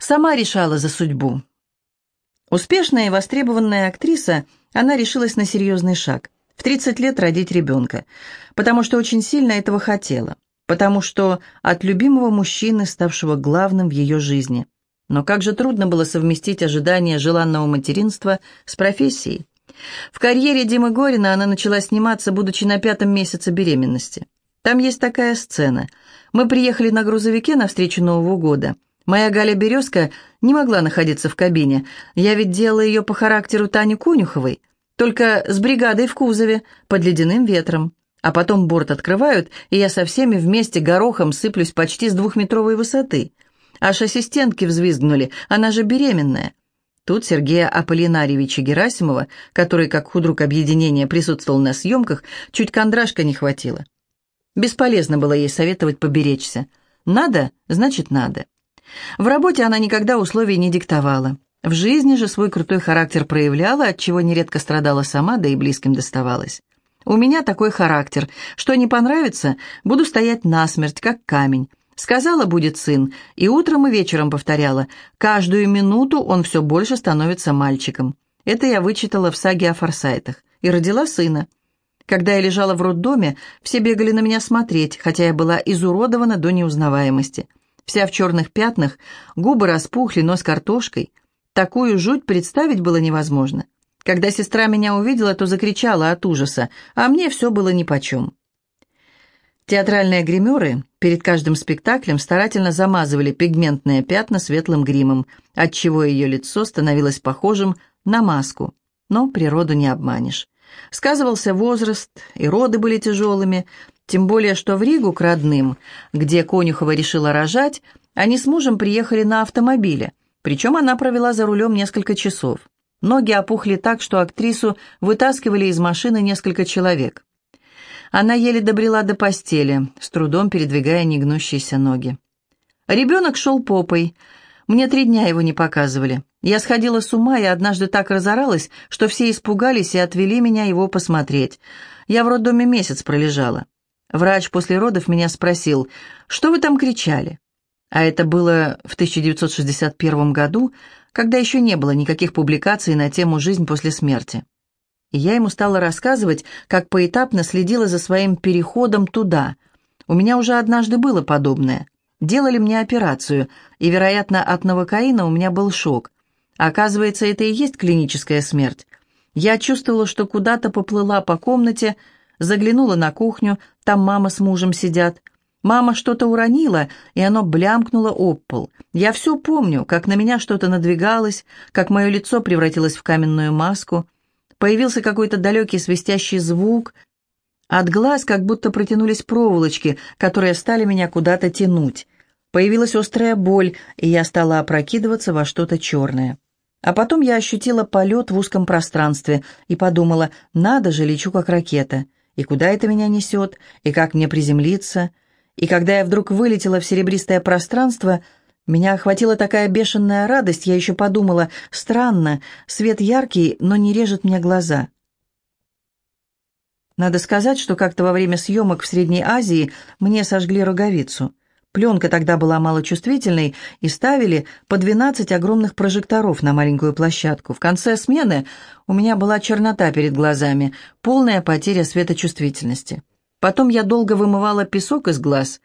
Сама решала за судьбу. Успешная и востребованная актриса, она решилась на серьезный шаг. В 30 лет родить ребенка, потому что очень сильно этого хотела, потому что от любимого мужчины, ставшего главным в ее жизни. Но как же трудно было совместить ожидания желанного материнства с профессией. В карьере Димы Горина она начала сниматься, будучи на пятом месяце беременности. Там есть такая сцена. Мы приехали на грузовике на встречу Нового года – Моя Галя Березка не могла находиться в кабине. Я ведь делала ее по характеру Тани Конюховой, только с бригадой в кузове, под ледяным ветром. А потом борт открывают, и я со всеми вместе горохом сыплюсь почти с двухметровой высоты. Аж ассистентки взвизгнули, она же беременная. Тут Сергея Аполлинарьевича Герасимова, который как худрук объединения присутствовал на съемках, чуть кондрашка не хватило. Бесполезно было ей советовать поберечься. Надо, значит надо. В работе она никогда условий не диктовала. В жизни же свой крутой характер проявляла, от чего нередко страдала сама, да и близким доставалась. У меня такой характер. Что не понравится, буду стоять насмерть, как камень. Сказала, будет сын, и утром и вечером повторяла. Каждую минуту он все больше становится мальчиком. Это я вычитала в саге о форсайтах. И родила сына. Когда я лежала в роддоме, все бегали на меня смотреть, хотя я была изуродована до неузнаваемости вся в черных пятнах, губы распухли, нос картошкой. Такую жуть представить было невозможно. Когда сестра меня увидела, то закричала от ужаса, а мне все было нипочем. Театральные гримеры перед каждым спектаклем старательно замазывали пигментные пятна светлым гримом, отчего ее лицо становилось похожим на маску. Но природу не обманешь. Сказывался возраст, и роды были тяжелыми, тем более, что в Ригу к родным, где Конюхова решила рожать, они с мужем приехали на автомобиле, причем она провела за рулем несколько часов. Ноги опухли так, что актрису вытаскивали из машины несколько человек. Она еле добрела до постели, с трудом передвигая негнущиеся ноги. Ребенок шел попой. Мне три дня его не показывали. Я сходила с ума и однажды так разоралась, что все испугались и отвели меня его посмотреть. Я в роддоме месяц пролежала. Врач после родов меня спросил, что вы там кричали? А это было в 1961 году, когда еще не было никаких публикаций на тему «Жизнь после смерти». И я ему стала рассказывать, как поэтапно следила за своим переходом туда. У меня уже однажды было подобное. Делали мне операцию, и, вероятно, от новокаина у меня был шок. Оказывается, это и есть клиническая смерть. Я чувствовала, что куда-то поплыла по комнате, Заглянула на кухню, там мама с мужем сидят. Мама что-то уронила, и оно блямкнуло об пол. Я все помню, как на меня что-то надвигалось, как мое лицо превратилось в каменную маску. Появился какой-то далекий свистящий звук. От глаз как будто протянулись проволочки, которые стали меня куда-то тянуть. Появилась острая боль, и я стала опрокидываться во что-то черное. А потом я ощутила полет в узком пространстве и подумала, надо же, лечу как ракета и куда это меня несет, и как мне приземлиться. И когда я вдруг вылетела в серебристое пространство, меня охватила такая бешеная радость, я еще подумала, странно, свет яркий, но не режет мне глаза. Надо сказать, что как-то во время съемок в Средней Азии мне сожгли роговицу. Пленка тогда была малочувствительной, и ставили по 12 огромных прожекторов на маленькую площадку. В конце смены у меня была чернота перед глазами, полная потеря светочувствительности. Потом я долго вымывала песок из глаз.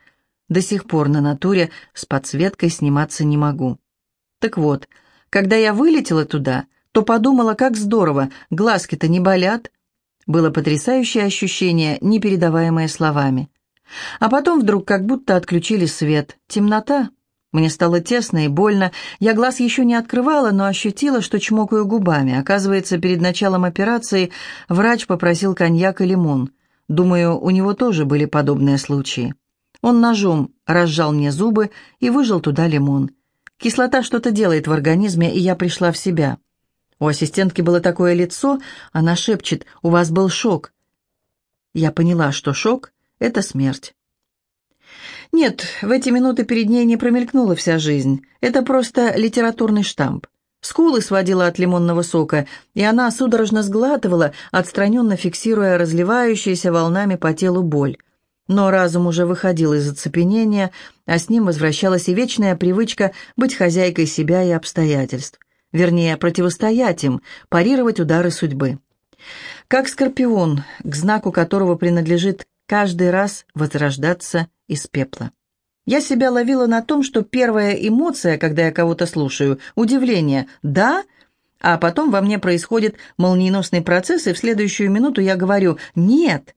До сих пор на натуре с подсветкой сниматься не могу. Так вот, когда я вылетела туда, то подумала, как здорово, глазки-то не болят. Было потрясающее ощущение, непередаваемое словами. А потом вдруг как будто отключили свет. Темнота. Мне стало тесно и больно. Я глаз еще не открывала, но ощутила, что чмокаю губами. Оказывается, перед началом операции врач попросил коньяк и лимон. Думаю, у него тоже были подобные случаи. Он ножом разжал мне зубы и выжал туда лимон. Кислота что-то делает в организме, и я пришла в себя. У ассистентки было такое лицо, она шепчет, «У вас был шок». Я поняла, что шок это смерть. Нет, в эти минуты перед ней не промелькнула вся жизнь. Это просто литературный штамп. Скулы сводила от лимонного сока, и она судорожно сглатывала, отстраненно фиксируя разливающуюся волнами по телу боль. Но разум уже выходил из оцепенения, а с ним возвращалась и вечная привычка быть хозяйкой себя и обстоятельств. Вернее, противостоять им, парировать удары судьбы. Как скорпион, к знаку которого принадлежит каждый раз возрождаться из пепла. Я себя ловила на том, что первая эмоция, когда я кого-то слушаю, удивление «да», а потом во мне происходит молниеносный процесс, и в следующую минуту я говорю «нет».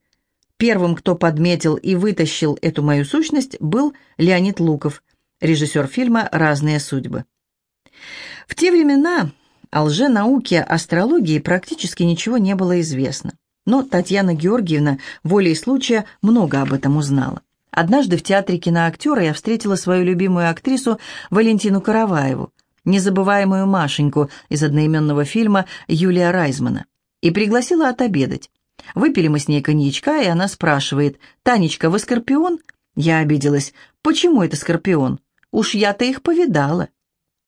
Первым, кто подметил и вытащил эту мою сущность, был Леонид Луков, режиссер фильма «Разные судьбы». В те времена о лженауке астрологии практически ничего не было известно. Но Татьяна Георгиевна волей случая много об этом узнала. Однажды в театре киноактера я встретила свою любимую актрису Валентину Караваеву, незабываемую Машеньку из одноименного фильма Юлия Райзмана, и пригласила отобедать. Выпили мы с ней коньячка, и она спрашивает, «Танечка, вы скорпион?» Я обиделась. «Почему это скорпион? Уж я-то их повидала».